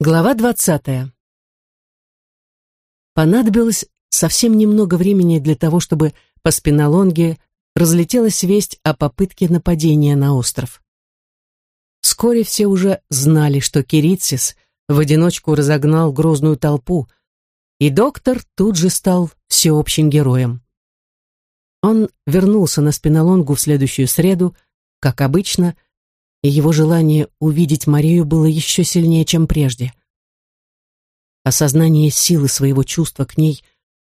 Глава двадцатая. Понадобилось совсем немного времени для того, чтобы по спинолонге разлетелась весть о попытке нападения на остров. Вскоре все уже знали, что Киритсис в одиночку разогнал грозную толпу, и доктор тут же стал всеобщим героем. Он вернулся на спинолонгу в следующую среду, как обычно, и его желание увидеть Марию было еще сильнее, чем прежде. Осознание силы своего чувства к ней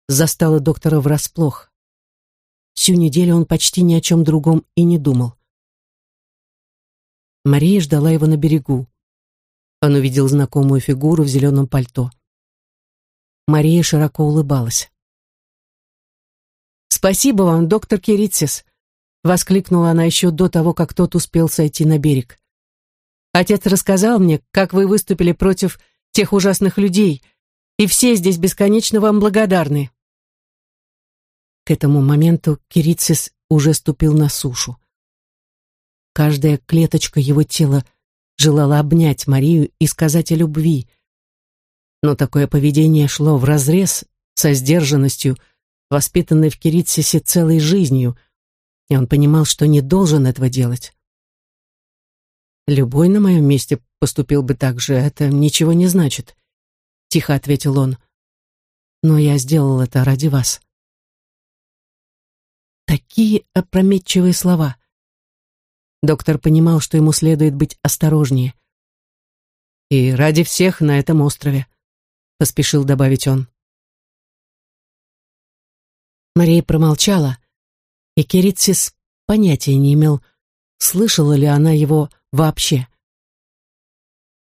застало доктора врасплох. Всю неделю он почти ни о чем другом и не думал. Мария ждала его на берегу. Он увидел знакомую фигуру в зеленом пальто. Мария широко улыбалась. «Спасибо вам, доктор Киритсис!» Воскликнула она еще до того, как тот успел сойти на берег. «Отец рассказал мне, как вы выступили против тех ужасных людей, и все здесь бесконечно вам благодарны». К этому моменту Кирицис уже ступил на сушу. Каждая клеточка его тела желала обнять Марию и сказать о любви. Но такое поведение шло вразрез со сдержанностью, воспитанной в Кирицисе целой жизнью — и он понимал, что не должен этого делать. «Любой на моем месте поступил бы так же, это ничего не значит», — тихо ответил он. «Но я сделал это ради вас». Такие опрометчивые слова. Доктор понимал, что ему следует быть осторожнее. «И ради всех на этом острове», — поспешил добавить он. Мария промолчала, и Керитсис понятия не имел, слышала ли она его вообще.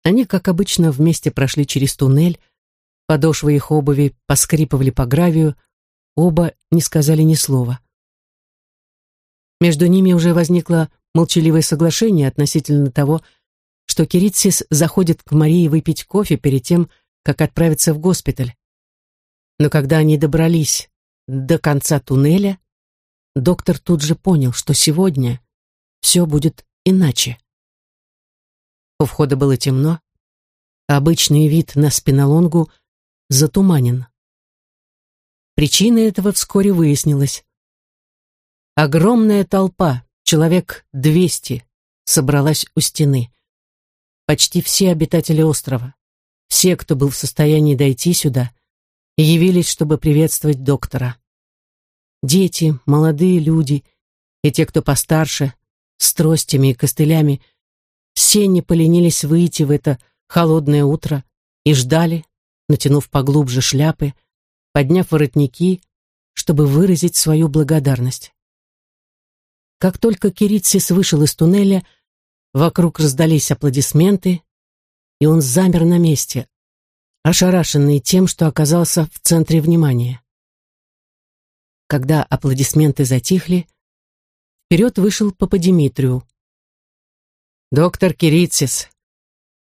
Они, как обычно, вместе прошли через туннель, подошвы их обуви поскрипывали по гравию, оба не сказали ни слова. Между ними уже возникло молчаливое соглашение относительно того, что Киритсис заходит к Марии выпить кофе перед тем, как отправиться в госпиталь. Но когда они добрались до конца туннеля, доктор тут же понял, что сегодня все будет иначе. У входа было темно, обычный вид на спинолонгу затуманен. Причина этого вскоре выяснилась. Огромная толпа, человек двести, собралась у стены. Почти все обитатели острова, все, кто был в состоянии дойти сюда, явились, чтобы приветствовать доктора. Дети, молодые люди и те, кто постарше, с тростями и костылями, все не поленились выйти в это холодное утро и ждали, натянув поглубже шляпы, подняв воротники, чтобы выразить свою благодарность. Как только Киритсис вышел из туннеля, вокруг раздались аплодисменты, и он замер на месте, ошарашенный тем, что оказался в центре внимания. Когда аплодисменты затихли, вперед вышел Папа Димитрию. «Доктор Кирицис,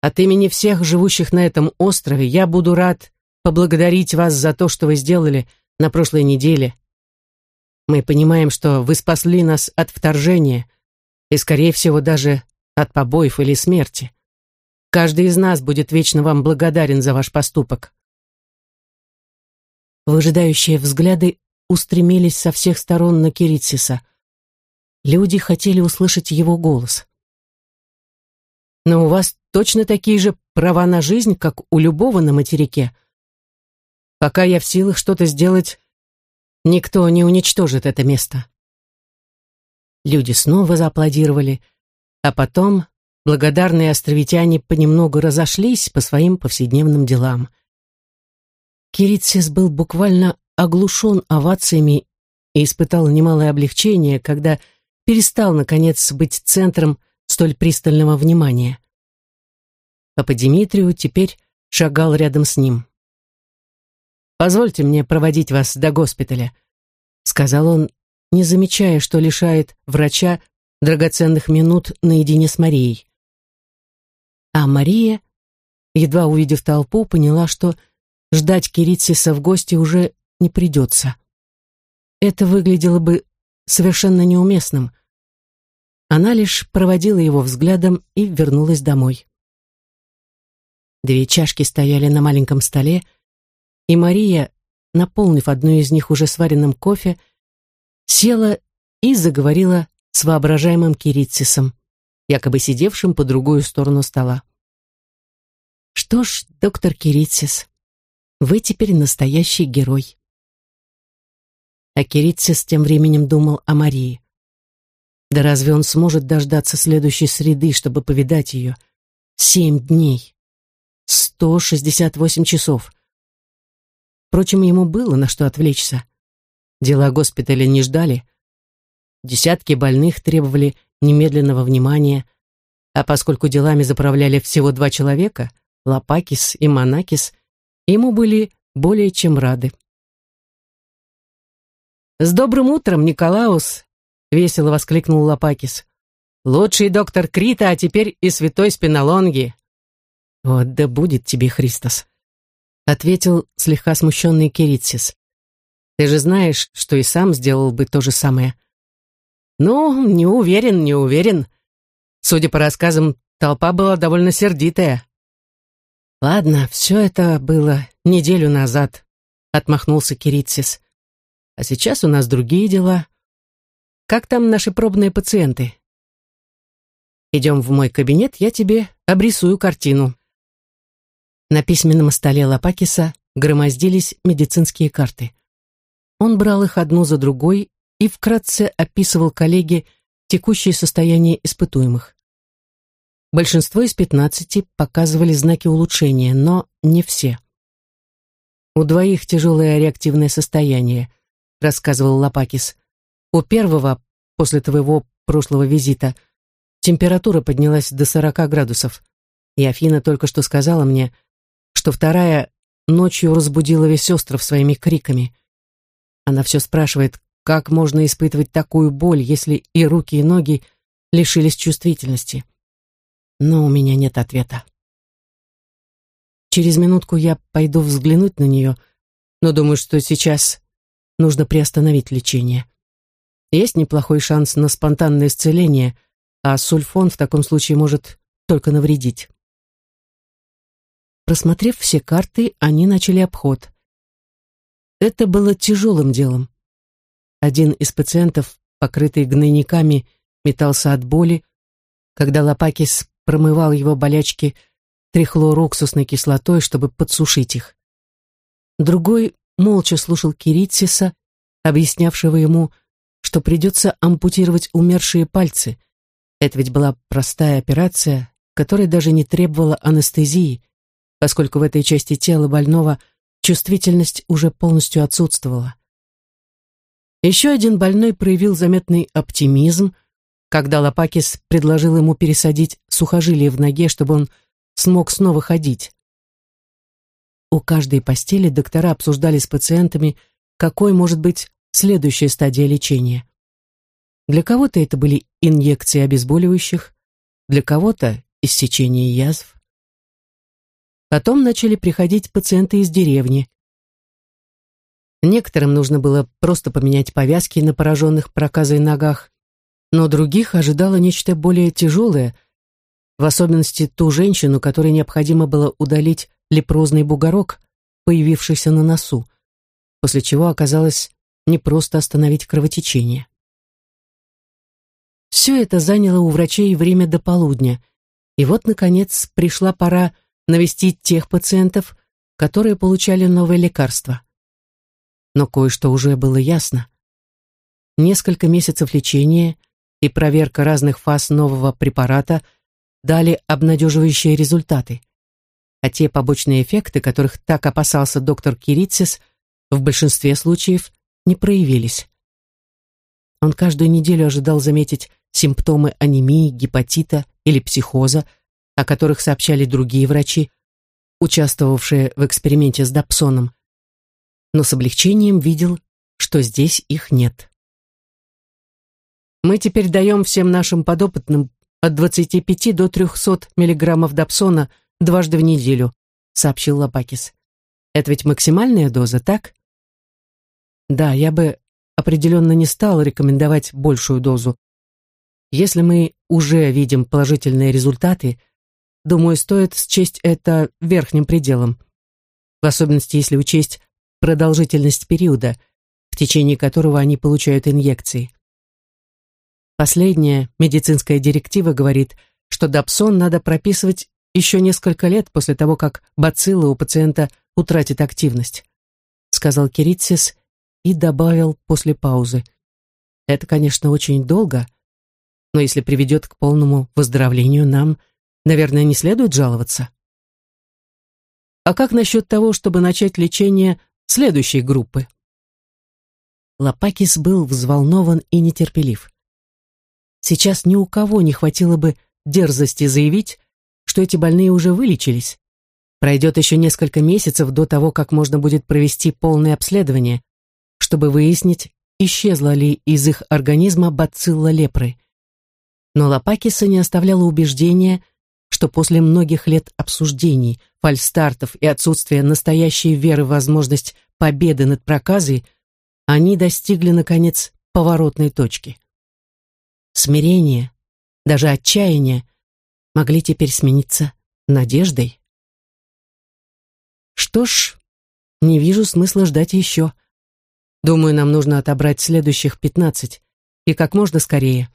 от имени всех живущих на этом острове я буду рад поблагодарить вас за то, что вы сделали на прошлой неделе. Мы понимаем, что вы спасли нас от вторжения и, скорее всего, даже от побоев или смерти. Каждый из нас будет вечно вам благодарен за ваш поступок». Выжидающие взгляды устремились со всех сторон на Киритсиса. Люди хотели услышать его голос. «Но у вас точно такие же права на жизнь, как у любого на материке. Пока я в силах что-то сделать, никто не уничтожит это место». Люди снова зааплодировали, а потом благодарные островитяне понемногу разошлись по своим повседневным делам. Киритсис был буквально оглушен овациями и испытал немалое облегчение, когда перестал, наконец, быть центром столь пристального внимания. Папа Димитрию теперь шагал рядом с ним. «Позвольте мне проводить вас до госпиталя», — сказал он, не замечая, что лишает врача драгоценных минут наедине с Марией. А Мария, едва увидев толпу, поняла, что ждать Киритсиса в гости уже не придется. Это выглядело бы совершенно неуместным. Она лишь проводила его взглядом и вернулась домой. Две чашки стояли на маленьком столе, и Мария, наполнив одну из них уже сваренным кофе, села и заговорила с воображаемым Кирицисом, якобы сидевшим по другую сторону стола. «Что ж, доктор Кирицис, вы теперь настоящий герой». А Кирицис тем временем думал о Марии. Да разве он сможет дождаться следующей среды, чтобы повидать ее? Семь дней. Сто шестьдесят восемь часов. Впрочем, ему было на что отвлечься. Дела госпиталя не ждали. Десятки больных требовали немедленного внимания, а поскольку делами заправляли всего два человека, Лапакис и Манакис, ему были более чем рады. «С добрым утром, Николаус!» весело воскликнул Лопакис. «Лучший доктор Крита, а теперь и святой Спинолонги!» «Вот да будет тебе, Христос!» ответил слегка смущенный Киритсис. «Ты же знаешь, что и сам сделал бы то же самое». «Ну, не уверен, не уверен. Судя по рассказам, толпа была довольно сердитая». «Ладно, все это было неделю назад», — отмахнулся Киритсис. «А сейчас у нас другие дела. Как там наши пробные пациенты? Идем в мой кабинет, я тебе обрисую картину. На письменном столе Лопакиса громоздились медицинские карты. Он брал их одну за другой и вкратце описывал коллеге текущее состояние испытуемых. Большинство из пятнадцати показывали знаки улучшения, но не все. «У двоих тяжелое реактивное состояние», — рассказывал Лопакис. У первого, после твоего прошлого визита, температура поднялась до 40 градусов. И Афина только что сказала мне, что вторая ночью разбудила весь остров своими криками. Она все спрашивает, как можно испытывать такую боль, если и руки, и ноги лишились чувствительности. Но у меня нет ответа. Через минутку я пойду взглянуть на нее, но думаю, что сейчас нужно приостановить лечение. Есть неплохой шанс на спонтанное исцеление, а сульфон в таком случае может только навредить. Просмотрев все карты, они начали обход. Это было тяжелым делом. Один из пациентов, покрытый гнойниками, метался от боли, когда Лопакис промывал его болячки трихлоруксусной кислотой, чтобы подсушить их. Другой молча слушал Киритсиса, объяснявшего ему, что придется ампутировать умершие пальцы. Это ведь была простая операция, которая даже не требовала анестезии, поскольку в этой части тела больного чувствительность уже полностью отсутствовала. Еще один больной проявил заметный оптимизм, когда Лопакис предложил ему пересадить сухожилие в ноге, чтобы он смог снова ходить. У каждой постели доктора обсуждали с пациентами, какой может быть следующая стадия лечения. Для кого-то это были инъекции обезболивающих, для кого-то иссечение язв. Потом начали приходить пациенты из деревни. Некоторым нужно было просто поменять повязки на пораженных проказой ногах, но других ожидало нечто более тяжелое, в особенности ту женщину, которой необходимо было удалить лепрозный бугорок, появившийся на носу, после чего оказалось не просто остановить кровотечение. Все это заняло у врачей время до полудня, и вот, наконец, пришла пора навестить тех пациентов, которые получали новое лекарство. Но кое-что уже было ясно. Несколько месяцев лечения и проверка разных фаз нового препарата дали обнадеживающие результаты. А те побочные эффекты, которых так опасался доктор Кирицис, в большинстве случаев не проявились. Он каждую неделю ожидал заметить симптомы анемии, гепатита или психоза, о которых сообщали другие врачи, участвовавшие в эксперименте с Дапсоном, но с облегчением видел, что здесь их нет. Мы теперь даем всем нашим подопытным от 25 до 300 миллиграммов Дапсона дважды в неделю, сообщил Лапакис. Это ведь максимальная доза, так? Да, я бы определенно не стал рекомендовать большую дозу. Если мы уже видим положительные результаты, думаю, стоит счесть это верхним пределом. В особенности, если учесть продолжительность периода, в течение которого они получают инъекции. Последняя медицинская директива говорит, что дапсон надо прописывать еще несколько лет после того, как бацилла у пациента утратит активность, сказал Киритсис и добавил после паузы. Это, конечно, очень долго, но если приведет к полному выздоровлению, нам, наверное, не следует жаловаться. А как насчет того, чтобы начать лечение следующей группы? Лопакис был взволнован и нетерпелив. Сейчас ни у кого не хватило бы дерзости заявить, что эти больные уже вылечились. Пройдет еще несколько месяцев до того, как можно будет провести полное обследование, чтобы выяснить, исчезла ли из их организма бацилла лепры. Но Лопакиса не оставляло убеждения, что после многих лет обсуждений, фальстартов и отсутствия настоящей веры в возможность победы над проказой, они достигли, наконец, поворотной точки. Смирение, даже отчаяние могли теперь смениться надеждой. Что ж, не вижу смысла ждать еще. Думаю, нам нужно отобрать следующих пятнадцать, и как можно скорее.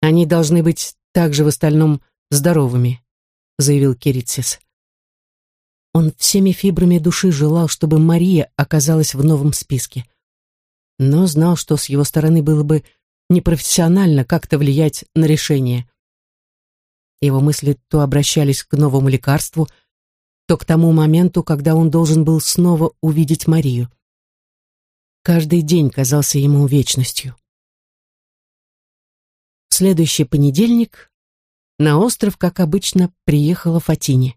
Они должны быть также в остальном здоровыми, заявил Киритсис. Он всеми фибрами души желал, чтобы Мария оказалась в новом списке. Но знал, что с его стороны было бы непрофессионально как-то влиять на решение. Его мысли то обращались к новому лекарству, то к тому моменту, когда он должен был снова увидеть Марию. Каждый день казался ему вечностью. В следующий понедельник на остров, как обычно, приехала Фатини.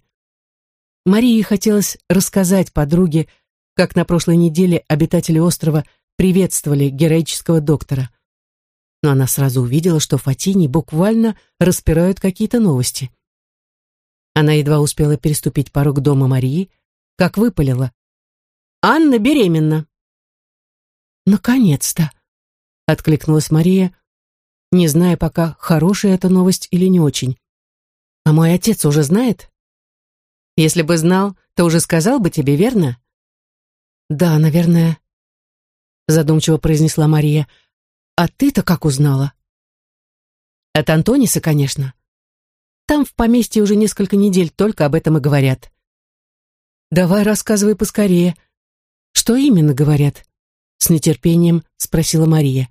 Марии хотелось рассказать подруге, как на прошлой неделе обитатели острова приветствовали героического доктора. Но она сразу увидела, что Фатини буквально распирают какие-то новости. Она едва успела переступить порог дома Марии, как выпалила. «Анна беременна!» «Наконец-то!» — откликнулась Мария, не зная пока, хорошая эта новость или не очень. «А мой отец уже знает?» «Если бы знал, то уже сказал бы тебе, верно?» «Да, наверное», — задумчиво произнесла Мария. «А ты-то как узнала?» «От Антониса, конечно. Там в поместье уже несколько недель только об этом и говорят». «Давай рассказывай поскорее. Что именно говорят?» С нетерпением спросила Мария.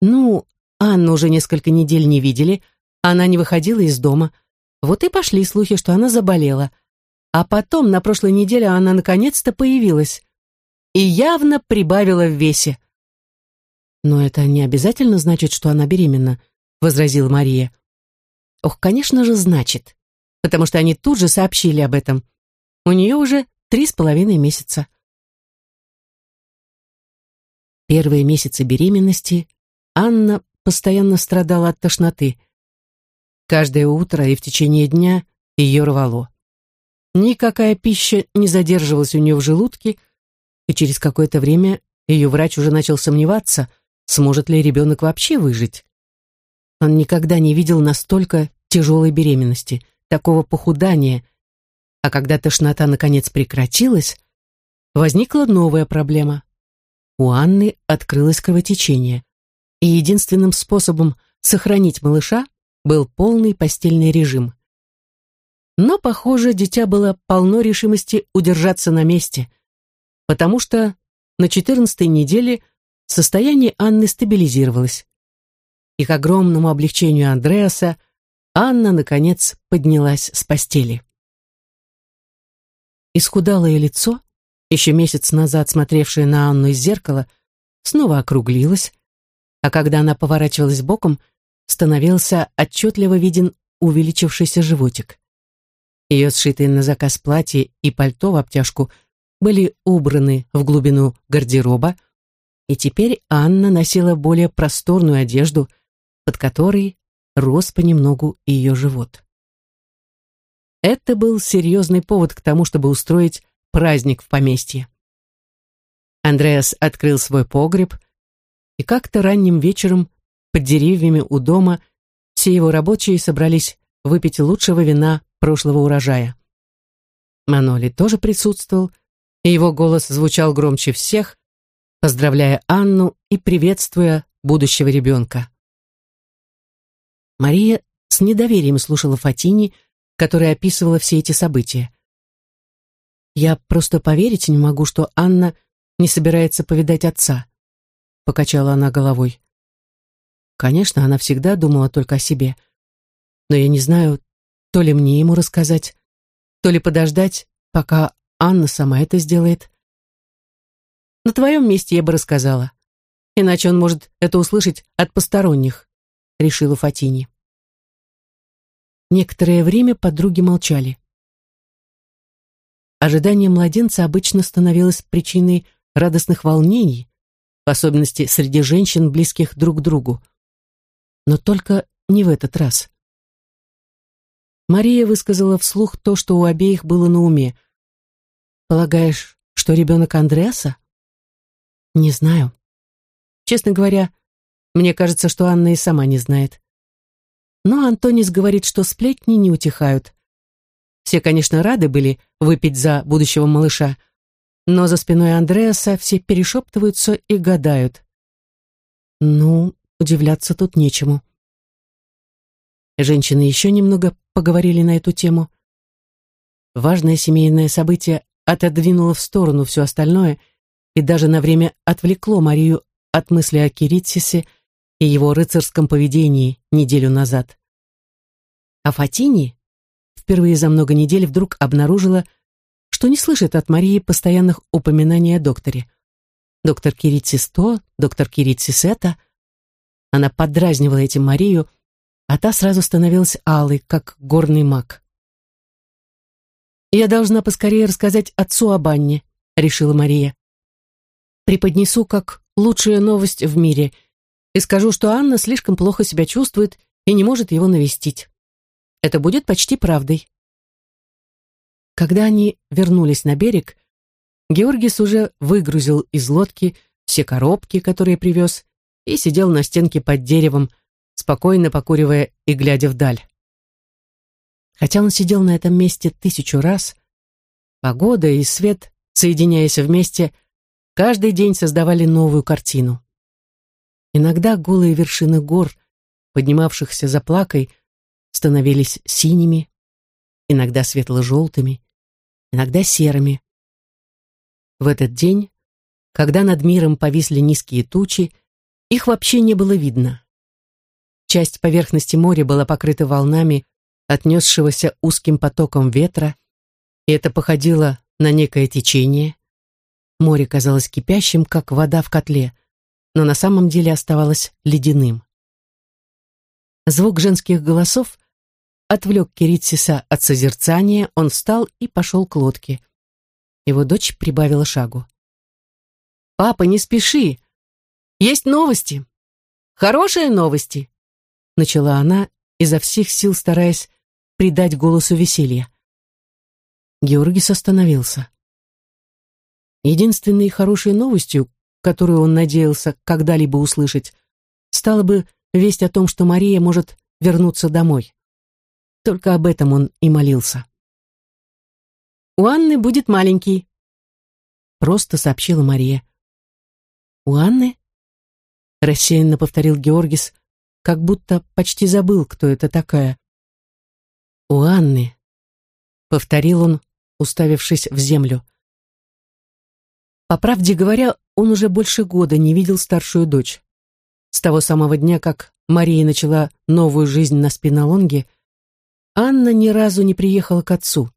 «Ну, Анну уже несколько недель не видели, она не выходила из дома. Вот и пошли слухи, что она заболела. А потом, на прошлой неделе, она наконец-то появилась. И явно прибавила в весе». «Но это не обязательно значит, что она беременна», — возразила Мария. «Ох, конечно же, значит, потому что они тут же сообщили об этом. У нее уже три с половиной месяца». Первые месяцы беременности Анна постоянно страдала от тошноты. Каждое утро и в течение дня ее рвало. Никакая пища не задерживалась у нее в желудке, и через какое-то время ее врач уже начал сомневаться, сможет ли ребенок вообще выжить. Он никогда не видел настолько тяжелой беременности, такого похудания, а когда тошнота наконец прекратилась, возникла новая проблема у Анны открылось кровотечение, и единственным способом сохранить малыша был полный постельный режим. Но, похоже, дитя было полно решимости удержаться на месте, потому что на четырнадцатой неделе состояние Анны стабилизировалось. И к огромному облегчению Андреаса Анна, наконец, поднялась с постели. Исхудалое лицо еще месяц назад смотревшая на Анну из зеркала, снова округлилась, а когда она поворачивалась боком, становился отчетливо виден увеличившийся животик. Ее сшитые на заказ платье и пальто в обтяжку были убраны в глубину гардероба, и теперь Анна носила более просторную одежду, под которой рос понемногу ее живот. Это был серьезный повод к тому, чтобы устроить праздник в поместье. Андреас открыл свой погреб, и как-то ранним вечером под деревьями у дома все его рабочие собрались выпить лучшего вина прошлого урожая. Маноли тоже присутствовал, и его голос звучал громче всех, поздравляя Анну и приветствуя будущего ребенка. Мария с недоверием слушала Фатини, которая описывала все эти события. «Я просто поверить не могу, что Анна не собирается повидать отца», — покачала она головой. Конечно, она всегда думала только о себе. Но я не знаю, то ли мне ему рассказать, то ли подождать, пока Анна сама это сделает. На твоем месте я бы рассказала. Иначе он может это услышать от посторонних, решила Фатини. Некоторое время подруги молчали. Ожидание младенца обычно становилось причиной радостных волнений, в особенности среди женщин, близких друг к другу но только не в этот раз. Мария высказала вслух то, что у обеих было на уме. «Полагаешь, что ребенок Андреаса?» «Не знаю. Честно говоря, мне кажется, что Анна и сама не знает. Но Антонис говорит, что сплетни не утихают. Все, конечно, рады были выпить за будущего малыша, но за спиной Андреаса все перешептываются и гадают. Ну, удивляться тут нечему. Женщины еще немного поговорили на эту тему. Важное семейное событие отодвинуло в сторону все остальное и даже на время отвлекло Марию от мысли о Киритсисе и его рыцарском поведении неделю назад. А Фатини впервые за много недель вдруг обнаружила, что не слышит от Марии постоянных упоминаний о докторе. Доктор Киритсис то, доктор Киритсис это. Она подразнивала этим Марию, а та сразу становилась алой, как горный маг. «Я должна поскорее рассказать отцу об Анне», — решила Мария. «Преподнесу как лучшая новость в мире и скажу, что Анна слишком плохо себя чувствует и не может его навестить. Это будет почти правдой». Когда они вернулись на берег, Георгис уже выгрузил из лодки все коробки, которые привез, и сидел на стенке под деревом, спокойно покуривая и глядя вдаль. Хотя он сидел на этом месте тысячу раз, погода и свет, соединяясь вместе, каждый день создавали новую картину. Иногда голые вершины гор, поднимавшихся за плакой, становились синими, иногда светло-желтыми, иногда серыми. В этот день, когда над миром повисли низкие тучи, их вообще не было видно. Часть поверхности моря была покрыта волнами, отнесшегося узким потоком ветра, и это походило на некое течение. Море казалось кипящим, как вода в котле, но на самом деле оставалось ледяным. Звук женских голосов отвлек Киритсиса от созерцания, он встал и пошел к лодке. Его дочь прибавила шагу. «Папа, не спеши! Есть новости. Хорошие новости. Начала она, изо всех сил стараясь придать голосу веселье. Георгис остановился. Единственной хорошей новостью, которую он надеялся когда-либо услышать, стала бы весть о том, что Мария может вернуться домой. Только об этом он и молился. «У Анны будет маленький», — просто сообщила Мария. «У Анны?» рассеянно повторил Георгис, как будто почти забыл, кто это такая. «У Анны», — повторил он, уставившись в землю. По правде говоря, он уже больше года не видел старшую дочь. С того самого дня, как Мария начала новую жизнь на спинолонге, Анна ни разу не приехала к отцу.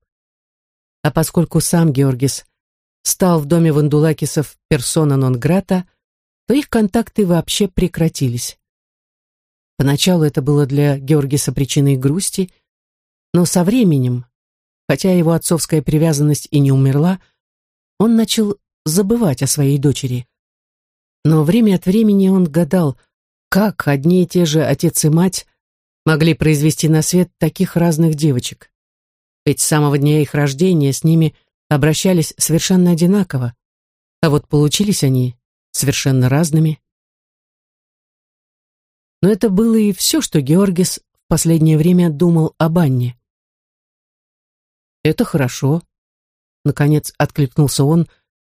А поскольку сам Георгис стал в доме Вандулакисов персона нон-грата, то их контакты вообще прекратились. Поначалу это было для Георгиса причиной грусти, но со временем, хотя его отцовская привязанность и не умерла, он начал забывать о своей дочери. Но время от времени он гадал, как одни и те же отец и мать могли произвести на свет таких разных девочек. Ведь с самого дня их рождения с ними обращались совершенно одинаково, а вот получились они совершенно разными. Но это было и все, что Георгис последнее время думал об Анне. «Это хорошо», — наконец откликнулся он,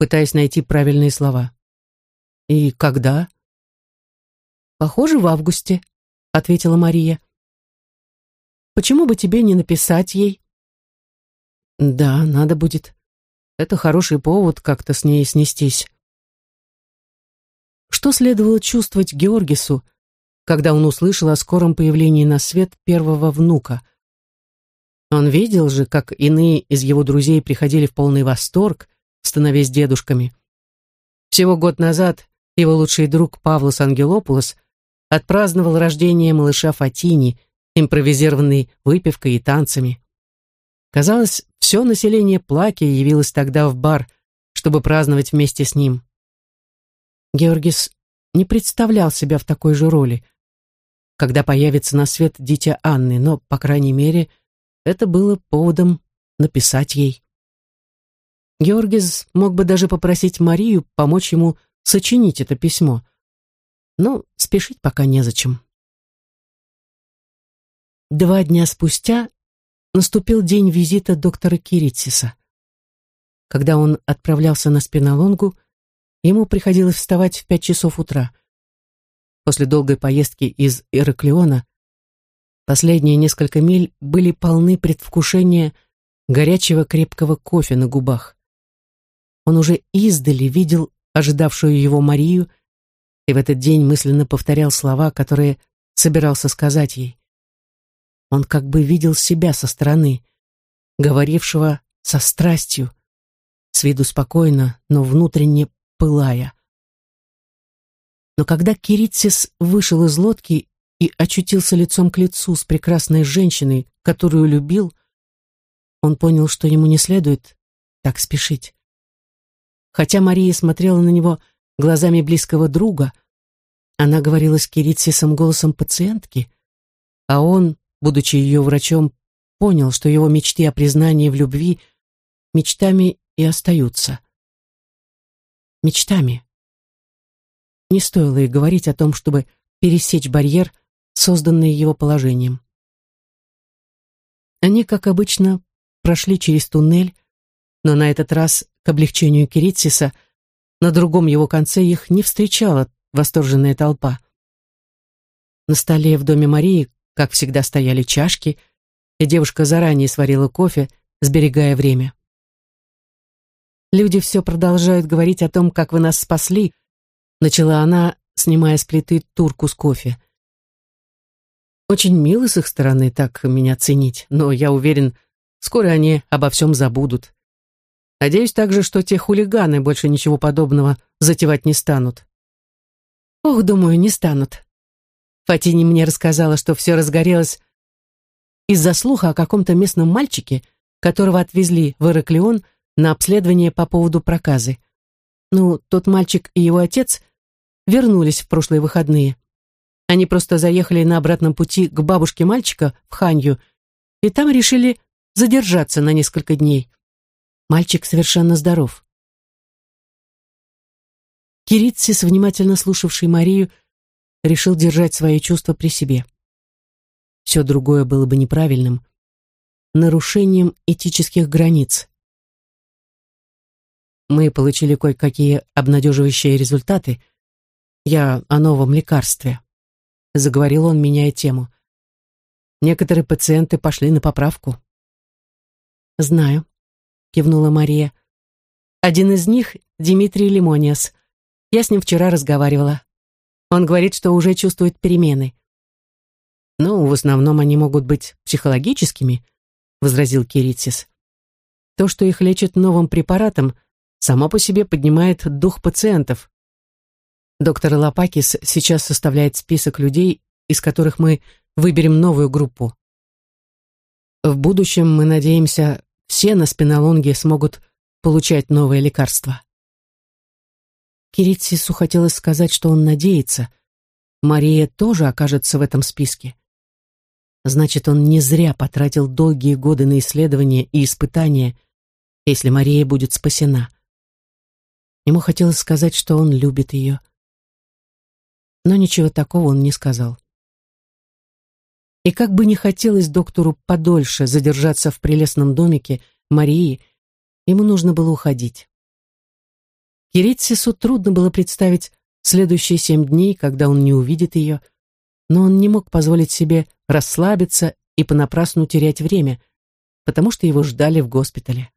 пытаясь найти правильные слова. «И когда?» «Похоже, в августе», — ответила Мария. «Почему бы тебе не написать ей?» «Да, надо будет. Это хороший повод как-то с ней снестись». Что следовало чувствовать Георгису, когда он услышал о скором появлении на свет первого внука? Он видел же, как иные из его друзей приходили в полный восторг, становясь дедушками. Всего год назад его лучший друг Павлос Ангелопулос отпраздновал рождение малыша Фатини, импровизированной выпивкой и танцами. Казалось, все население Плаки явилось тогда в бар, чтобы праздновать вместе с ним. Георгис не представлял себя в такой же роли, когда появится на свет дитя Анны, но, по крайней мере, это было поводом написать ей. Георгис мог бы даже попросить Марию помочь ему сочинить это письмо, но спешить пока незачем. Два дня спустя наступил день визита доктора Киритсиса. Когда он отправлялся на спинолонгу, ему приходилось вставать в пять часов утра. После долгой поездки из Ираклиона Последние несколько миль были полны предвкушения горячего крепкого кофе на губах. Он уже издали видел ожидавшую его Марию и в этот день мысленно повторял слова, которые собирался сказать ей. Он как бы видел себя со стороны, говорившего со страстью, с виду спокойно, но внутренне пылая. Но когда Киритсис вышел из лодки и очутился лицом к лицу с прекрасной женщиной, которую любил, он понял, что ему не следует так спешить. Хотя Мария смотрела на него глазами близкого друга, она говорила с Киритсисом голосом пациентки, а он, будучи ее врачом, понял, что его мечты о признании в любви мечтами и остаются. Мечтами. Не стоило и говорить о том, чтобы пересечь барьер, созданные его положением. Они, как обычно, прошли через туннель, но на этот раз, к облегчению Киритсиса, на другом его конце их не встречала восторженная толпа. На столе в доме Марии, как всегда, стояли чашки, и девушка заранее сварила кофе, сберегая время. «Люди все продолжают говорить о том, как вы нас спасли», начала она, снимая с плиты турку с кофе. Очень мило с их стороны так меня ценить, но я уверен, скоро они обо всем забудут. Надеюсь также, что те хулиганы больше ничего подобного затевать не станут. Ох, думаю, не станут. Фатини мне рассказала, что все разгорелось из-за слуха о каком-то местном мальчике, которого отвезли в Ираклион на обследование по поводу проказы. Ну, тот мальчик и его отец вернулись в прошлые выходные. Они просто заехали на обратном пути к бабушке мальчика в Ханью, и там решили задержаться на несколько дней. Мальчик совершенно здоров. Киритсис, внимательно слушавший Марию, решил держать свои чувства при себе. Все другое было бы неправильным, нарушением этических границ. Мы получили кое-какие обнадеживающие результаты. Я о новом лекарстве заговорил он, меняя тему. Некоторые пациенты пошли на поправку. Знаю, кивнула Мария. Один из них Дмитрий Лимониас. Я с ним вчера разговаривала. Он говорит, что уже чувствует перемены. Ну, в основном они могут быть психологическими, возразил Киритсис. То, что их лечат новым препаратом, само по себе поднимает дух пациентов. Доктор Лопакис сейчас составляет список людей, из которых мы выберем новую группу. В будущем, мы надеемся, все на спинолонге смогут получать новые лекарства. Киритсису хотелось сказать, что он надеется. Мария тоже окажется в этом списке. Значит, он не зря потратил долгие годы на исследования и испытания, если Мария будет спасена. Ему хотелось сказать, что он любит ее, но ничего такого он не сказал. И как бы не хотелось доктору подольше задержаться в прелестном домике Марии, ему нужно было уходить. Киритсису трудно было представить следующие семь дней, когда он не увидит ее, но он не мог позволить себе расслабиться и понапрасну терять время, потому что его ждали в госпитале.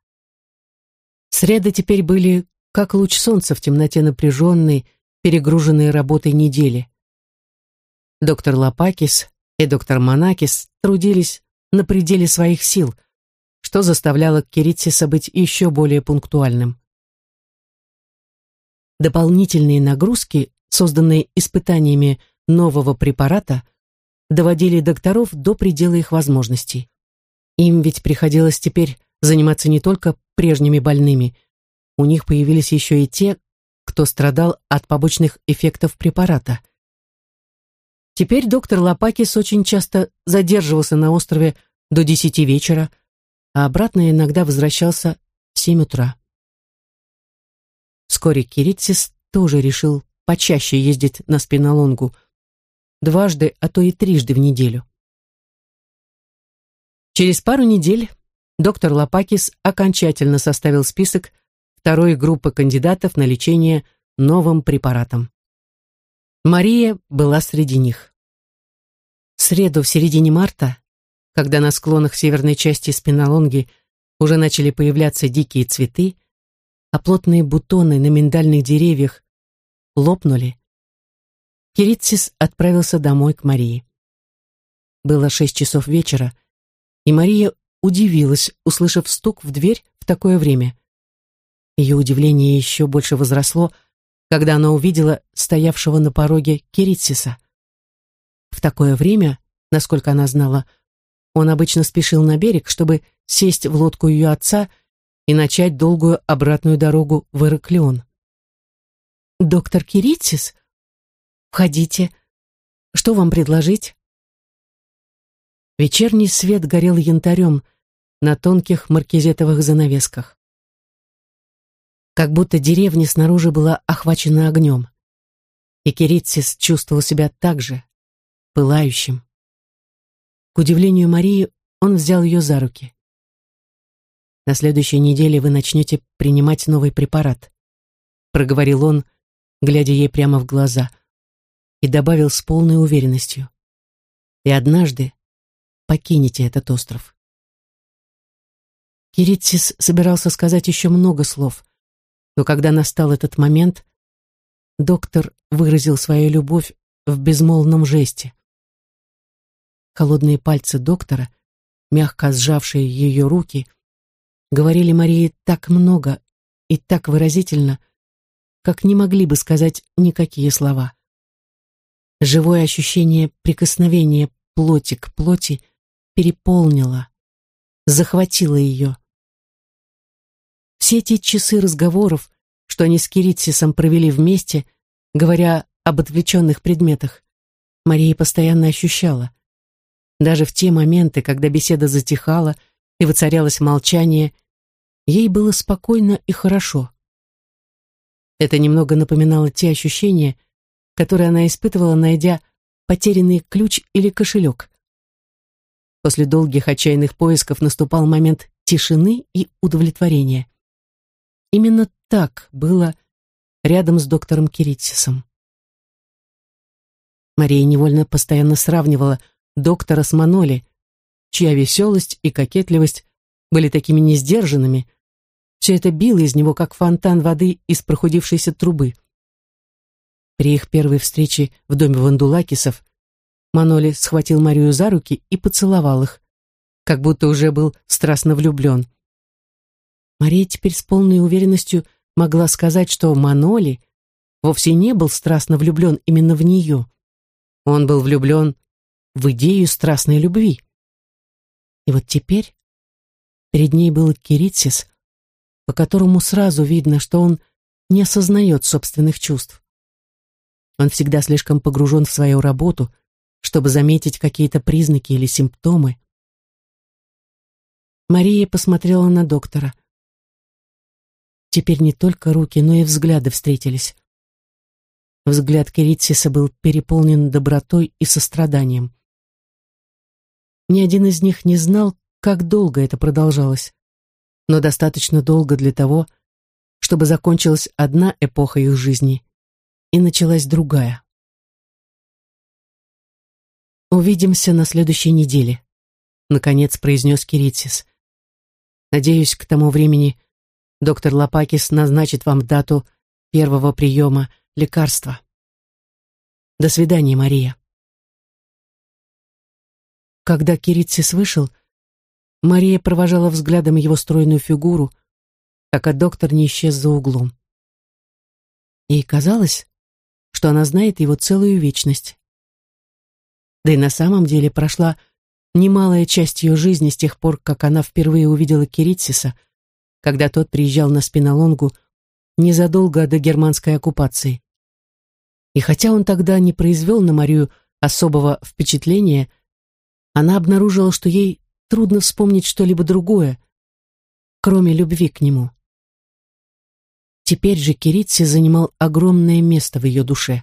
Среды теперь были как луч солнца в темноте напряженной, перегруженной работой недели. Доктор Лапакис и доктор Манакис трудились на пределе своих сил, что заставляло Киритсиса быть еще более пунктуальным. Дополнительные нагрузки, созданные испытаниями нового препарата, доводили докторов до предела их возможностей. Им ведь приходилось теперь заниматься не только прежними больными, у них появились еще и те, кто страдал от побочных эффектов препарата – Теперь доктор Лопакис очень часто задерживался на острове до десяти вечера, а обратно иногда возвращался в семь утра. Вскоре Киритсис тоже решил почаще ездить на спинолонгу, дважды, а то и трижды в неделю. Через пару недель доктор Лопакис окончательно составил список второй группы кандидатов на лечение новым препаратом. Мария была среди них. В среду в середине марта, когда на склонах северной части спинолонги уже начали появляться дикие цветы, а плотные бутоны на миндальных деревьях лопнули, Киритсис отправился домой к Марии. Было шесть часов вечера, и Мария удивилась, услышав стук в дверь в такое время. Ее удивление еще больше возросло, когда она увидела стоявшего на пороге Киритсиса. В такое время, насколько она знала, он обычно спешил на берег, чтобы сесть в лодку ее отца и начать долгую обратную дорогу в Ираклион. «Доктор Киритсис? Входите. Что вам предложить?» Вечерний свет горел янтарем на тонких маркизетовых занавесках как будто деревня снаружи была охвачена огнем. И Киритсис чувствовал себя так же, пылающим. К удивлению Марии, он взял ее за руки. «На следующей неделе вы начнете принимать новый препарат», проговорил он, глядя ей прямо в глаза, и добавил с полной уверенностью. «И однажды покинете этот остров». Киритсис собирался сказать еще много слов, но когда настал этот момент, доктор выразил свою любовь в безмолвном жесте. Холодные пальцы доктора, мягко сжавшие ее руки, говорили Марии так много и так выразительно, как не могли бы сказать никакие слова. Живое ощущение прикосновения плоти к плоти переполнило, захватило ее. Все эти часы разговоров, что они с Киритсисом провели вместе, говоря об отвлеченных предметах, Мария постоянно ощущала. Даже в те моменты, когда беседа затихала и воцарялось молчание, ей было спокойно и хорошо. Это немного напоминало те ощущения, которые она испытывала, найдя потерянный ключ или кошелек. После долгих отчаянных поисков наступал момент тишины и удовлетворения. Именно так было рядом с доктором Киритсисом. Мария невольно постоянно сравнивала доктора с Маноли, чья веселость и кокетливость были такими несдержанными. Все это било из него, как фонтан воды из прохудившейся трубы. При их первой встрече в доме Вандулакисов Маноли схватил Марию за руки и поцеловал их, как будто уже был страстно влюблен. Мария теперь с полной уверенностью могла сказать, что Маноли вовсе не был страстно влюблен именно в нее. Он был влюблен в идею страстной любви. И вот теперь перед ней был Киритсис, по которому сразу видно, что он не осознает собственных чувств. Он всегда слишком погружен в свою работу, чтобы заметить какие-то признаки или симптомы. Мария посмотрела на доктора. Теперь не только руки, но и взгляды встретились. Взгляд Киритсиса был переполнен добротой и состраданием. ни один из них не знал, как долго это продолжалось, но достаточно долго для того, чтобы закончилась одна эпоха их жизни и началась другая. «Увидимся на следующей неделе», — наконец произнес Киритсис. «Надеюсь, к тому времени доктор Лопакис назначит вам дату первого приема лекарства. До свидания, Мария». Когда Киритсис вышел, Мария провожала взглядом его стройную фигуру, пока доктор не исчез за углом. Ей казалось, что она знает его целую вечность. Да и на самом деле прошла немалая часть ее жизни с тех пор, как она впервые увидела Киритсиса, когда тот приезжал на Спинолонгу незадолго до германской оккупации. И хотя он тогда не произвел на Марию особого впечатления, она обнаружила, что ей трудно вспомнить что-либо другое, кроме любви к нему. Теперь же Киритси занимал огромное место в ее душе.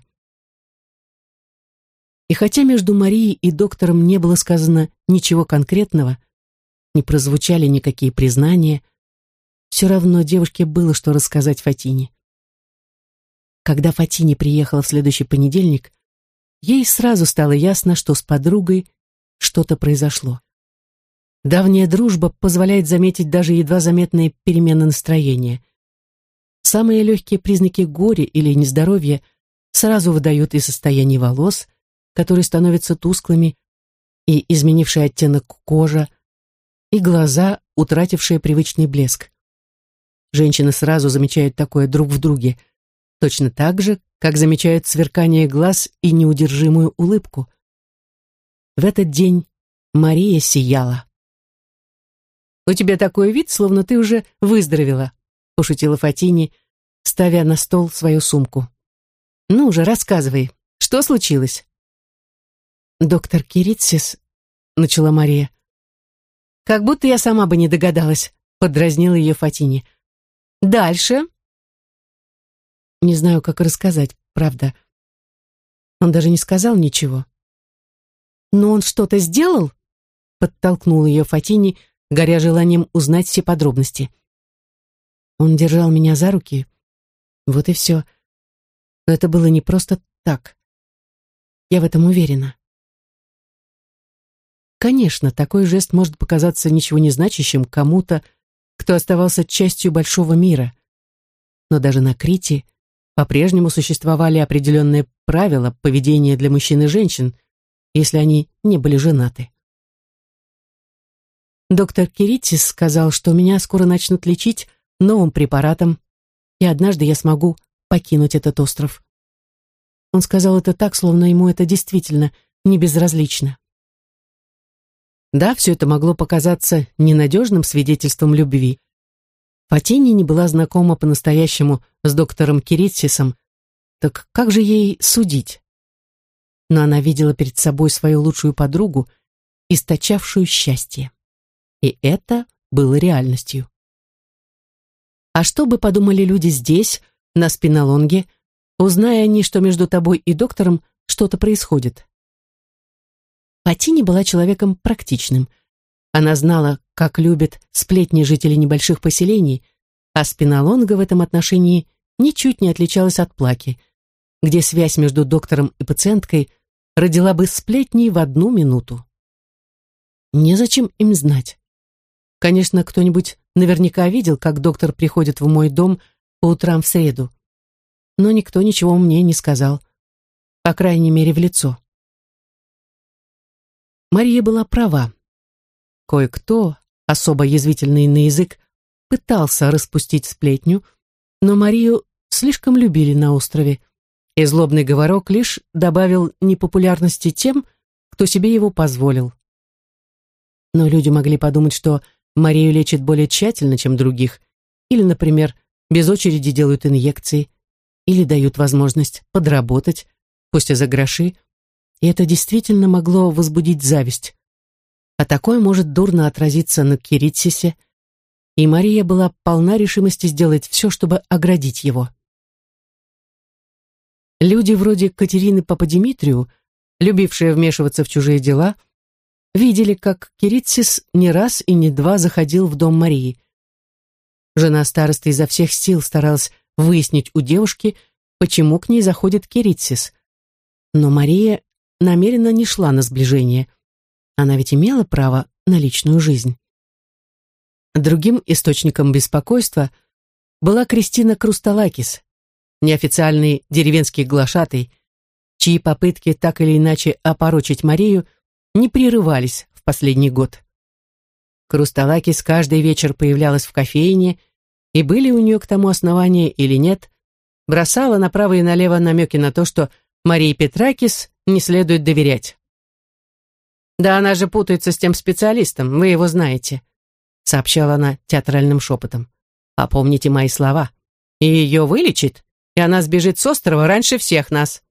И хотя между Марией и доктором не было сказано ничего конкретного, не прозвучали никакие признания, все равно девушке было что рассказать Фатине. Когда Фатине приехала в следующий понедельник, ей сразу стало ясно, что с подругой что-то произошло. Давняя дружба позволяет заметить даже едва заметные перемены настроения. Самые легкие признаки горя или нездоровья сразу выдают и состояние волос, которые становятся тусклыми, и изменивший оттенок кожа, и глаза, утратившие привычный блеск. Женщины сразу замечают такое друг в друге, точно так же, как замечают сверкание глаз и неудержимую улыбку. В этот день Мария сияла. «У тебя такой вид, словно ты уже выздоровела», — пошутила Фатини, ставя на стол свою сумку. «Ну уже рассказывай, что случилось?» «Доктор Киритсис», — начала Мария. «Как будто я сама бы не догадалась», — подразнила ее Фатини. «Дальше?» Не знаю, как рассказать, правда. Он даже не сказал ничего. «Но он что-то сделал?» — подтолкнул ее Фатини, горя желанием узнать все подробности. Он держал меня за руки. Вот и все. Но это было не просто так. Я в этом уверена. Конечно, такой жест может показаться ничего не значащим кому-то, кто оставался частью большого мира. Но даже на Крите по-прежнему существовали определенные правила поведения для мужчин и женщин, если они не были женаты. Доктор Киритис сказал, что меня скоро начнут лечить новым препаратом, и однажды я смогу покинуть этот остров. Он сказал это так, словно ему это действительно не безразлично. Да, все это могло показаться ненадежным свидетельством любви. Фатини не была знакома по-настоящему с доктором Киритсисом, так как же ей судить? Но она видела перед собой свою лучшую подругу, источавшую счастье. И это было реальностью. А что бы подумали люди здесь, на спинолонге, узная они, что между тобой и доктором что-то происходит? Патини была человеком практичным. Она знала, как любят сплетни жителей небольших поселений, а спинолонга в этом отношении ничуть не отличалась от плаки, где связь между доктором и пациенткой родила бы сплетни в одну минуту. Незачем им знать. Конечно, кто-нибудь наверняка видел, как доктор приходит в мой дом по утрам в среду. Но никто ничего мне не сказал. По крайней мере, в лицо. Мария была права. Кое-кто, особо язвительный на язык, пытался распустить сплетню, но Марию слишком любили на острове, и злобный говорок лишь добавил непопулярности тем, кто себе его позволил. Но люди могли подумать, что Марию лечат более тщательно, чем других, или, например, без очереди делают инъекции, или дают возможность подработать, пусть и за гроши, и это действительно могло возбудить зависть. А такое может дурно отразиться на Киритсисе, и Мария была полна решимости сделать все, чтобы оградить его. Люди вроде Катерины Пападимитрию, любившие вмешиваться в чужие дела, видели, как Киритсис не раз и не два заходил в дом Марии. Жена старосты изо всех сил старалась выяснить у девушки, почему к ней заходит Киритсис. Но Мария намеренно не шла на сближение. Она ведь имела право на личную жизнь. Другим источником беспокойства была Кристина Крусталакис, неофициальный деревенский глашатый, чьи попытки так или иначе опорочить Марию не прерывались в последний год. Крусталакис каждый вечер появлялась в кофейне, и были у нее к тому основания или нет, бросала направо и налево намеки на то, что Марии Петракис не следует доверять. «Да она же путается с тем специалистом, вы его знаете», сообщала она театральным шепотом. «Попомните мои слова. И ее вылечит, и она сбежит с острова раньше всех нас».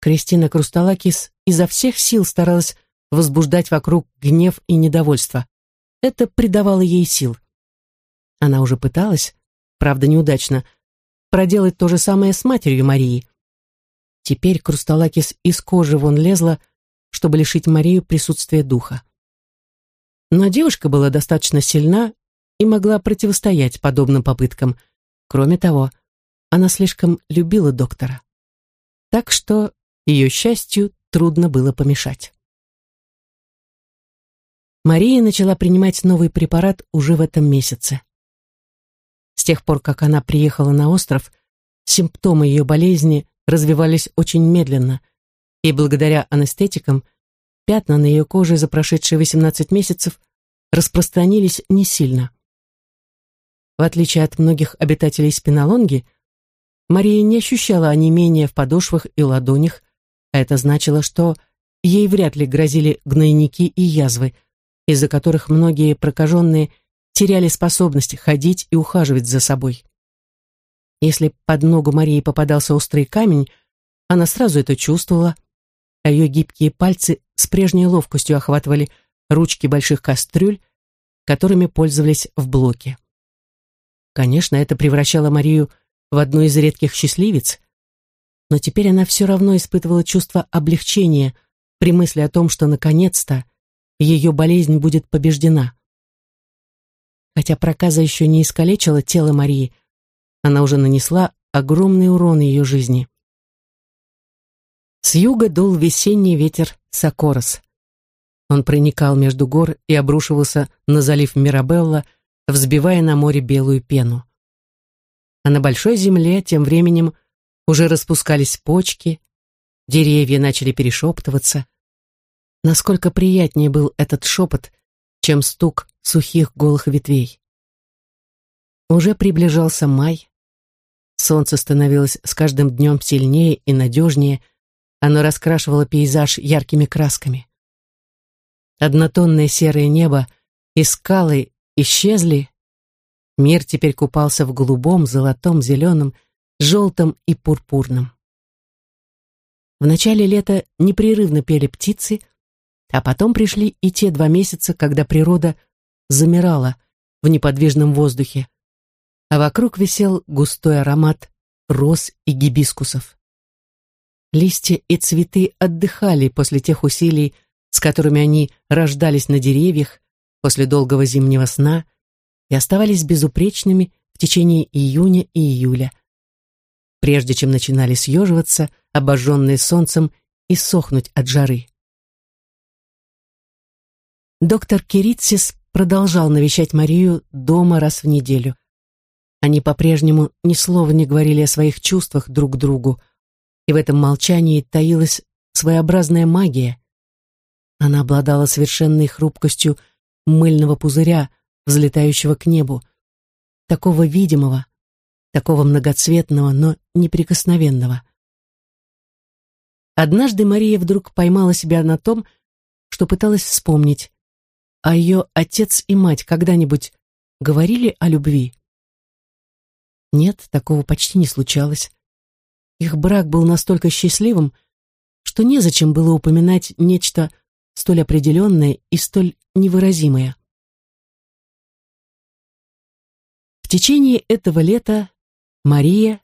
Кристина Крусталакис изо всех сил старалась возбуждать вокруг гнев и недовольство. Это придавало ей сил. Она уже пыталась, правда неудачно, проделать то же самое с матерью Марии. Теперь Крусталакис из кожи вон лезла, чтобы лишить Марию присутствия духа. Но девушка была достаточно сильна и могла противостоять подобным попыткам. Кроме того, она слишком любила доктора. Так что ее счастью трудно было помешать. Мария начала принимать новый препарат уже в этом месяце. С тех пор, как она приехала на остров, симптомы ее болезни развивались очень медленно, и благодаря анестетикам пятна на ее коже за прошедшие 18 месяцев распространились не сильно. В отличие от многих обитателей спинолонги, Мария не ощущала онемения в подошвах и ладонях, а это значило, что ей вряд ли грозили гнойники и язвы, из-за которых многие прокаженные теряли способность ходить и ухаживать за собой. Если под ногу Марии попадался острый камень, она сразу это чувствовала, а ее гибкие пальцы с прежней ловкостью охватывали ручки больших кастрюль, которыми пользовались в блоке. Конечно, это превращало Марию в одну из редких счастливец, но теперь она все равно испытывала чувство облегчения при мысли о том, что наконец-то ее болезнь будет побеждена. Хотя проказа еще не искалечила тело Марии, она уже нанесла огромный урон ее жизни. С юга дул весенний ветер Сокорос. Он проникал между гор и обрушивался на залив Мирабелла, взбивая на море белую пену. А на большой земле тем временем уже распускались почки, деревья начали перешептываться. Насколько приятнее был этот шепот, чем стук сухих голых ветвей. Уже приближался май. Солнце становилось с каждым днем сильнее и надежнее, оно раскрашивало пейзаж яркими красками. Однотонное серое небо и скалы исчезли. Мир теперь купался в голубом, золотом, зеленом, желтом и пурпурном. В начале лета непрерывно пели птицы, а потом пришли и те два месяца, когда природа замирала в неподвижном воздухе, а вокруг висел густой аромат роз и гибискусов. Листья и цветы отдыхали после тех усилий, с которыми они рождались на деревьях после долгого зимнего сна и оставались безупречными в течение июня и июля, прежде чем начинали съеживаться, обожженные солнцем, и сохнуть от жары. Доктор Киритсис продолжал навещать Марию дома раз в неделю. Они по-прежнему ни слова не говорили о своих чувствах друг к другу, и в этом молчании таилась своеобразная магия. Она обладала совершенной хрупкостью мыльного пузыря, взлетающего к небу, такого видимого, такого многоцветного, но неприкосновенного. Однажды Мария вдруг поймала себя на том, что пыталась вспомнить, а ее отец и мать когда-нибудь говорили о любви? Нет, такого почти не случалось. Их брак был настолько счастливым, что незачем было упоминать нечто столь определенное и столь невыразимое. В течение этого лета Мария,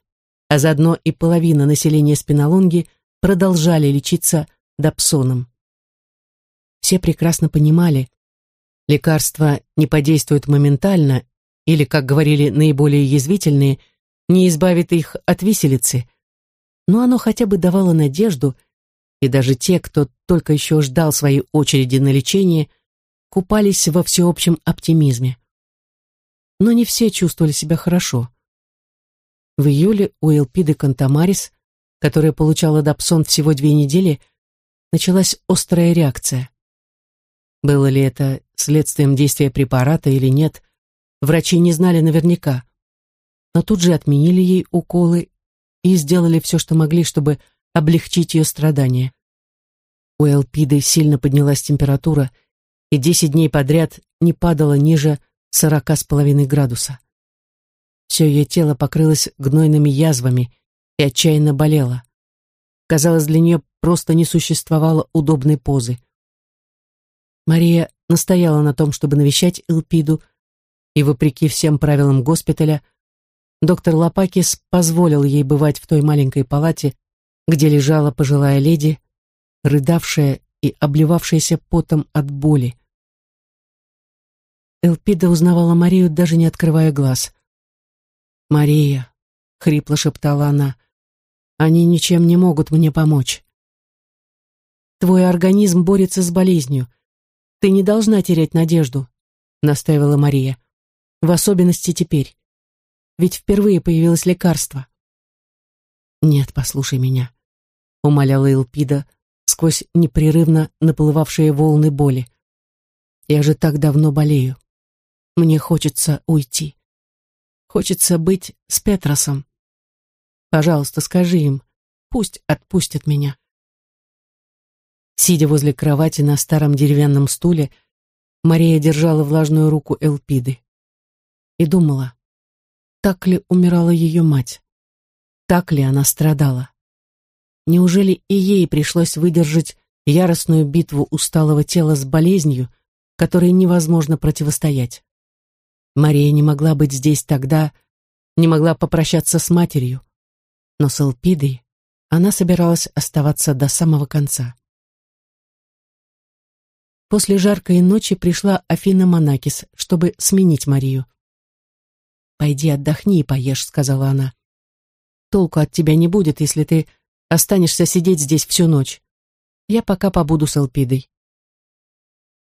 а заодно и половина населения Спиналонги продолжали лечиться допсоном. Все прекрасно понимали, лекарство не подействует моментально или, как говорили наиболее язвительные, не избавит их от виселицы, но оно хотя бы давало надежду, и даже те, кто только еще ждал своей очереди на лечение, купались во всеобщем оптимизме. Но не все чувствовали себя хорошо. В июле у Элпиды Кантамарис, которая получала дапсон всего две недели, началась острая реакция. Было ли это следствием действия препарата или нет, врачи не знали наверняка. Но тут же отменили ей уколы и сделали все, что могли, чтобы облегчить ее страдания. У Элпиды сильно поднялась температура, и десять дней подряд не падала ниже сорока с половиной градуса. Все ее тело покрылось гнойными язвами и отчаянно болело. Казалось, для нее просто не существовало удобной позы. Мария настояла на том, чтобы навещать Элпиду, и, вопреки всем правилам госпиталя, доктор Лопакис позволил ей бывать в той маленькой палате, где лежала пожилая леди, рыдавшая и обливавшаяся потом от боли. Элпида узнавала Марию, даже не открывая глаз. «Мария», — хрипло шептала она, — «они ничем не могут мне помочь». «Твой организм борется с болезнью. Ты не должна терять надежду», — настаивала Мария. «В особенности теперь. Ведь впервые появилось лекарство». «Нет, послушай меня», — умоляла Элпида сквозь непрерывно наплывавшие волны боли. «Я же так давно болею. Мне хочется уйти. Хочется быть с Петросом. Пожалуйста, скажи им, пусть отпустят меня». Сидя возле кровати на старом деревянном стуле, Мария держала влажную руку Элпиды и думала, так ли умирала ее мать, так ли она страдала. Неужели и ей пришлось выдержать яростную битву усталого тела с болезнью, которой невозможно противостоять? Мария не могла быть здесь тогда, не могла попрощаться с матерью, но с Элпидой она собиралась оставаться до самого конца. После жаркой ночи пришла Афина Монакис, чтобы сменить Марию. «Пойди отдохни и поешь», — сказала она. «Толку от тебя не будет, если ты останешься сидеть здесь всю ночь. Я пока побуду с Элпидой».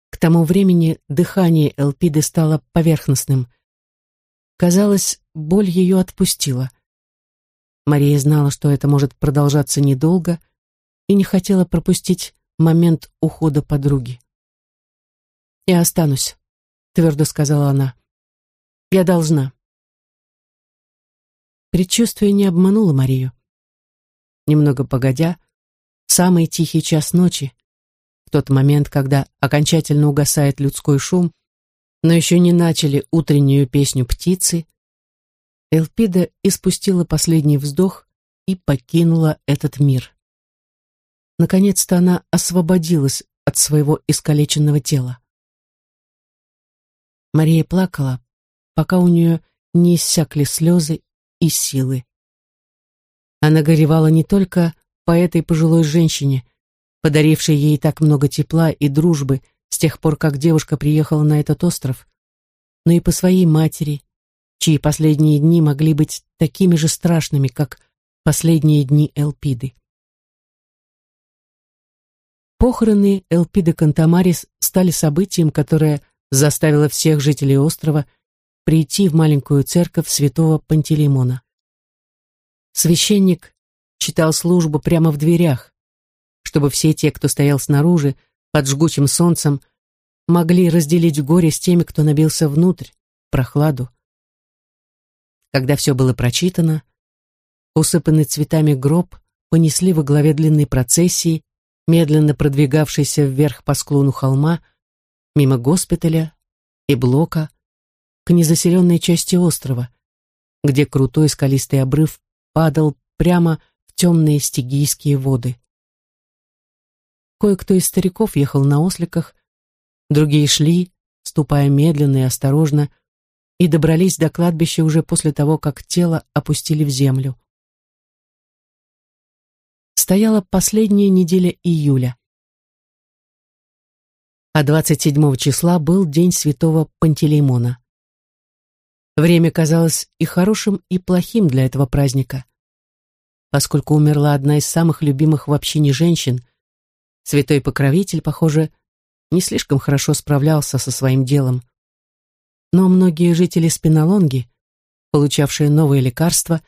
К тому времени дыхание Элпиды стало поверхностным. Казалось, боль ее отпустила. Мария знала, что это может продолжаться недолго, и не хотела пропустить момент ухода подруги. «Я останусь», — твердо сказала она. «Я должна». Предчувствие не обмануло Марию. Немного погодя, самый тихий час ночи, в тот момент, когда окончательно угасает людской шум, но еще не начали утреннюю песню птицы, Элпида испустила последний вздох и покинула этот мир. Наконец-то она освободилась от своего искалеченного тела. Мария плакала, пока у нее не иссякли слезы и силы. Она горевала не только по этой пожилой женщине, подарившей ей так много тепла и дружбы с тех пор, как девушка приехала на этот остров, но и по своей матери, чьи последние дни могли быть такими же страшными, как последние дни Элпиды. Похороны Элпиды Кантамарис стали событием, которое заставила всех жителей острова прийти в маленькую церковь святого Пантелеймона. Священник читал службу прямо в дверях, чтобы все те, кто стоял снаружи, под жгучим солнцем, могли разделить горе с теми, кто набился внутрь, прохладу. Когда все было прочитано, усыпанный цветами гроб понесли во главе длинной процессии, медленно продвигавшейся вверх по склону холма, мимо госпиталя и блока, к незаселенной части острова, где крутой скалистый обрыв падал прямо в темные стигийские воды. Кое-кто из стариков ехал на осликах, другие шли, ступая медленно и осторожно, и добрались до кладбища уже после того, как тело опустили в землю. Стояла последняя неделя июля. а 27 числа был день святого Пантелеймона. Время казалось и хорошим, и плохим для этого праздника. Поскольку умерла одна из самых любимых в общине женщин, святой покровитель, похоже, не слишком хорошо справлялся со своим делом. Но многие жители Спинолонги, получавшие новые лекарства,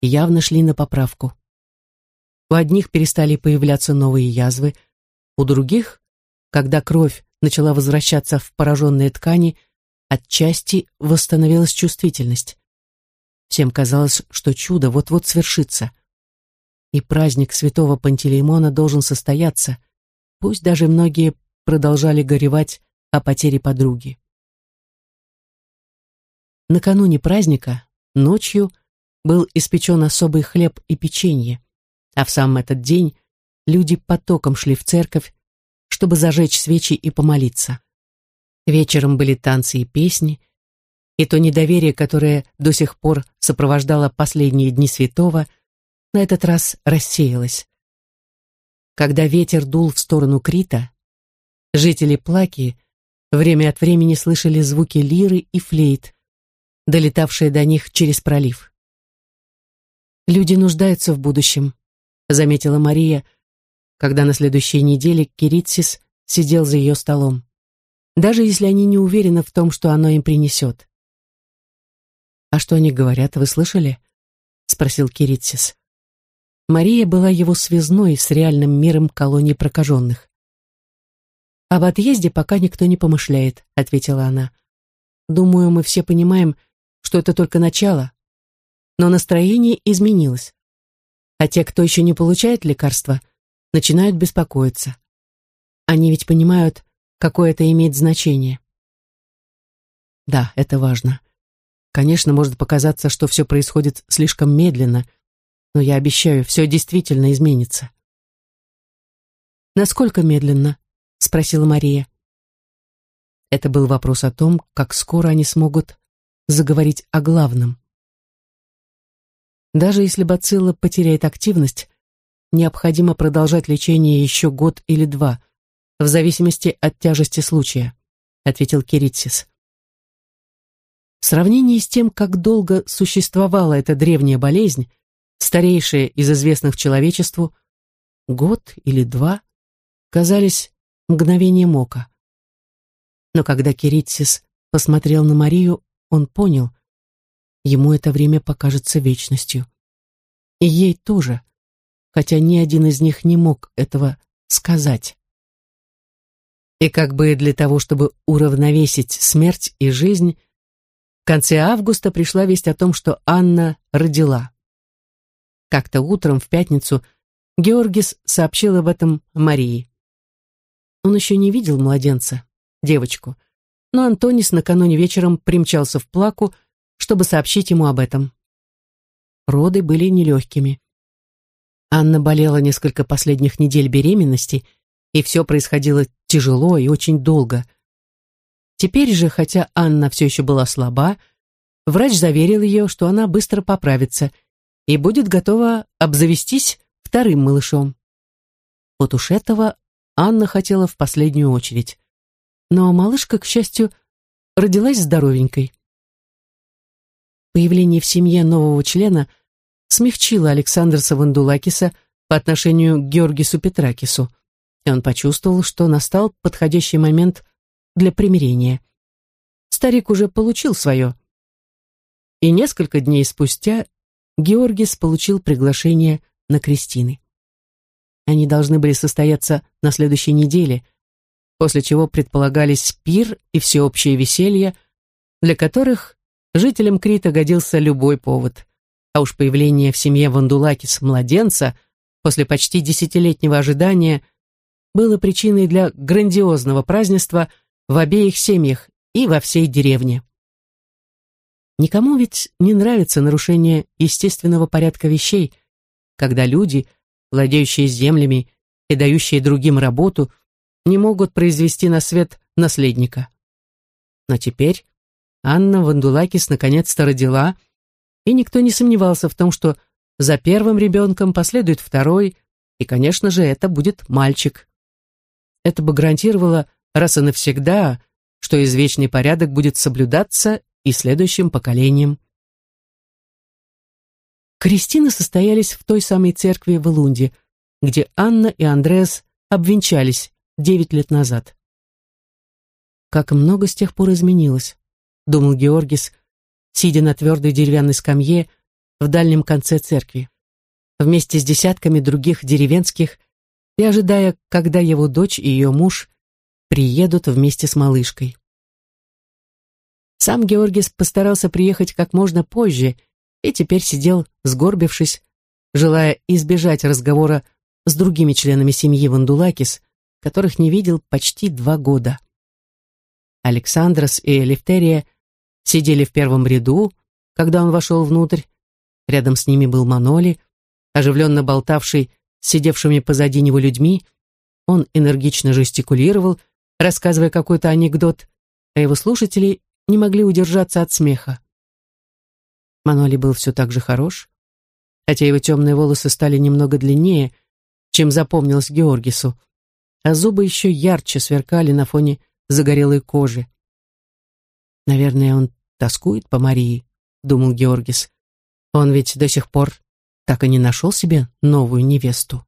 явно шли на поправку. У одних перестали появляться новые язвы, у других, когда кровь начала возвращаться в пораженные ткани, отчасти восстановилась чувствительность. Всем казалось, что чудо вот-вот свершится. И праздник святого Пантелеймона должен состояться, пусть даже многие продолжали горевать о потере подруги. Накануне праздника, ночью, был испечен особый хлеб и печенье, а в сам этот день люди потоком шли в церковь, чтобы зажечь свечи и помолиться. Вечером были танцы и песни, и то недоверие, которое до сих пор сопровождало последние дни святого, на этот раз рассеялось. Когда ветер дул в сторону Крита, жители Плаки время от времени слышали звуки лиры и флейт, долетавшие до них через пролив. «Люди нуждаются в будущем», — заметила Мария, когда на следующей неделе Киритсис сидел за ее столом, даже если они не уверены в том, что оно им принесет. «А что они говорят, вы слышали?» — спросил Киритсис. Мария была его связной с реальным миром колонии прокаженных. «Об отъезде пока никто не помышляет», — ответила она. «Думаю, мы все понимаем, что это только начало. Но настроение изменилось. А те, кто еще не получает лекарства, начинают беспокоиться. Они ведь понимают, какое это имеет значение. Да, это важно. Конечно, может показаться, что все происходит слишком медленно, но я обещаю, все действительно изменится. «Насколько медленно?» — спросила Мария. Это был вопрос о том, как скоро они смогут заговорить о главном. Даже если бацилла потеряет активность, необходимо продолжать лечение еще год или два, в зависимости от тяжести случая, ответил Киритсис. В сравнении с тем, как долго существовала эта древняя болезнь, старейшая из известных человечеству, год или два казались мгновением ока. Но когда Киритсис посмотрел на Марию, он понял, ему это время покажется вечностью. И ей тоже, хотя ни один из них не мог этого сказать. И как бы для того, чтобы уравновесить смерть и жизнь, в конце августа пришла весть о том, что Анна родила. Как-то утром в пятницу Георгис сообщил об этом Марии. Он еще не видел младенца, девочку, но Антонис накануне вечером примчался в Плаку, чтобы сообщить ему об этом. Роды были нелегкими. Анна болела несколько последних недель беременности, и все происходило тяжело и очень долго. Теперь же, хотя Анна все еще была слаба, врач заверил ее, что она быстро поправится и будет готова обзавестись вторым малышом. Вот уж этого Анна хотела в последнюю очередь но малышка, к счастью, родилась здоровенькой. Появление в семье нового члена смягчило Александра Савандулакиса по отношению к Георгису Петракису, и он почувствовал, что настал подходящий момент для примирения. Старик уже получил свое. И несколько дней спустя Георгис получил приглашение на крестины. Они должны были состояться на следующей неделе – после чего предполагались пир и всеобщее веселье, для которых жителям Крита годился любой повод. А уж появление в семье Вандулакис младенца после почти десятилетнего ожидания было причиной для грандиозного празднества в обеих семьях и во всей деревне. Никому ведь не нравится нарушение естественного порядка вещей, когда люди, владеющие землями и дающие другим работу, не могут произвести на свет наследника. Но теперь Анна Вандулакис наконец-то родила, и никто не сомневался в том, что за первым ребенком последует второй, и, конечно же, это будет мальчик. Это бы гарантировало раз и навсегда, что извечный порядок будет соблюдаться и следующим поколением. Крестины состоялись в той самой церкви в Илунде, где Анна и Андреас обвенчались девять лет назад. Как много с тех пор изменилось, думал Георгис, сидя на твердой деревянной скамье в дальнем конце церкви, вместе с десятками других деревенских и ожидая, когда его дочь и ее муж приедут вместе с малышкой. Сам Георгис постарался приехать как можно позже и теперь сидел, сгорбившись, желая избежать разговора с другими членами семьи Вандулакис, которых не видел почти два года. Александрос и Элифтерия сидели в первом ряду, когда он вошел внутрь. Рядом с ними был Маноли, оживленно болтавший сидевшими позади него людьми. Он энергично жестикулировал, рассказывая какой-то анекдот, а его слушатели не могли удержаться от смеха. Маноли был все так же хорош, хотя его темные волосы стали немного длиннее, чем запомнилось Георгису, а зубы еще ярче сверкали на фоне загорелой кожи. «Наверное, он тоскует по Марии», — думал Георгис. «Он ведь до сих пор так и не нашел себе новую невесту».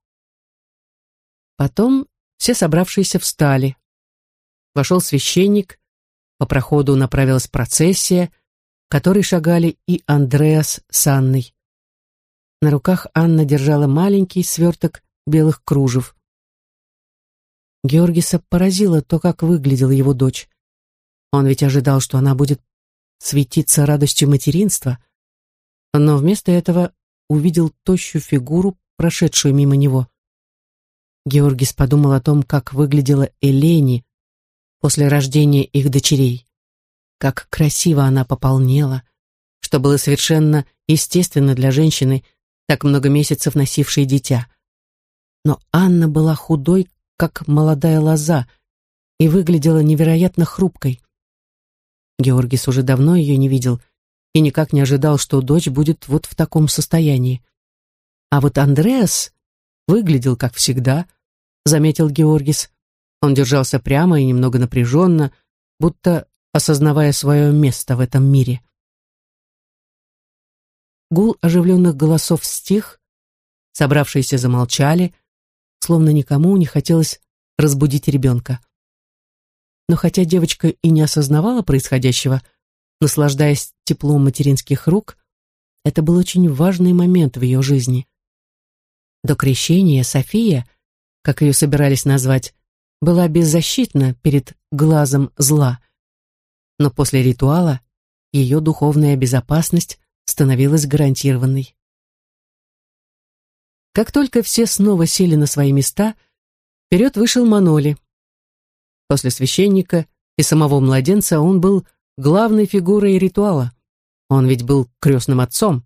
Потом все собравшиеся встали. Вошел священник, по проходу направилась процессия, которой шагали и Андреас с Анной. На руках Анна держала маленький сверток белых кружев. Георгиса поразило то, как выглядела его дочь. Он ведь ожидал, что она будет светиться радостью материнства, но вместо этого увидел тощую фигуру, прошедшую мимо него. Георгис подумал о том, как выглядела Элени после рождения их дочерей, как красиво она пополнела, что было совершенно естественно для женщины, так много месяцев носившей дитя. Но Анна была худой, как молодая лоза, и выглядела невероятно хрупкой. Георгис уже давно ее не видел и никак не ожидал, что дочь будет вот в таком состоянии. А вот Андреас выглядел как всегда, заметил Георгис. Он держался прямо и немного напряженно, будто осознавая свое место в этом мире. Гул оживленных голосов стих, собравшиеся замолчали, словно никому не хотелось разбудить ребенка. Но хотя девочка и не осознавала происходящего, наслаждаясь теплом материнских рук, это был очень важный момент в ее жизни. До крещения София, как ее собирались назвать, была беззащитна перед глазом зла, но после ритуала ее духовная безопасность становилась гарантированной. Как только все снова сели на свои места, вперед вышел Маноли. После священника и самого младенца он был главной фигурой ритуала. Он ведь был крестным отцом.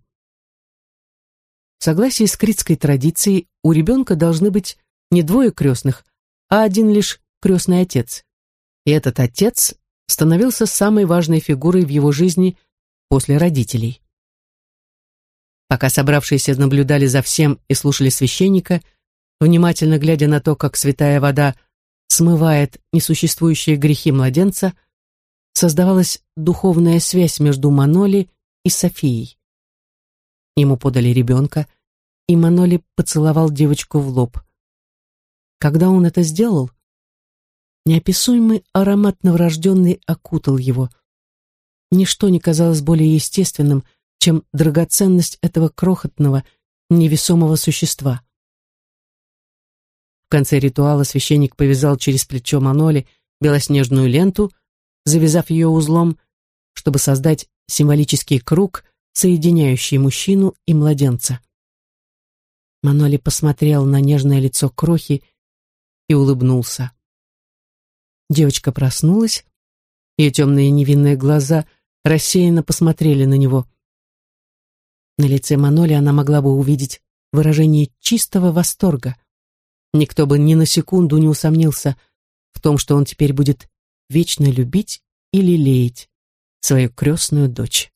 В согласии с критской традицией у ребенка должны быть не двое крестных, а один лишь крестный отец. И этот отец становился самой важной фигурой в его жизни после родителей. Пока собравшиеся наблюдали за всем и слушали священника, внимательно глядя на то, как святая вода смывает несуществующие грехи младенца, создавалась духовная связь между Маноли и Софией. Ему подали ребенка, и Маноли поцеловал девочку в лоб. Когда он это сделал, неописуемый аромат новорожденный окутал его. Ничто не казалось более естественным, чем драгоценность этого крохотного, невесомого существа. В конце ритуала священник повязал через плечо Маноли белоснежную ленту, завязав ее узлом, чтобы создать символический круг, соединяющий мужчину и младенца. Маноли посмотрел на нежное лицо крохи и улыбнулся. Девочка проснулась, ее темные невинные глаза рассеянно посмотрели на него. На лице Маноли она могла бы увидеть выражение чистого восторга. Никто бы ни на секунду не усомнился в том, что он теперь будет вечно любить и лелеять свою крестную дочь.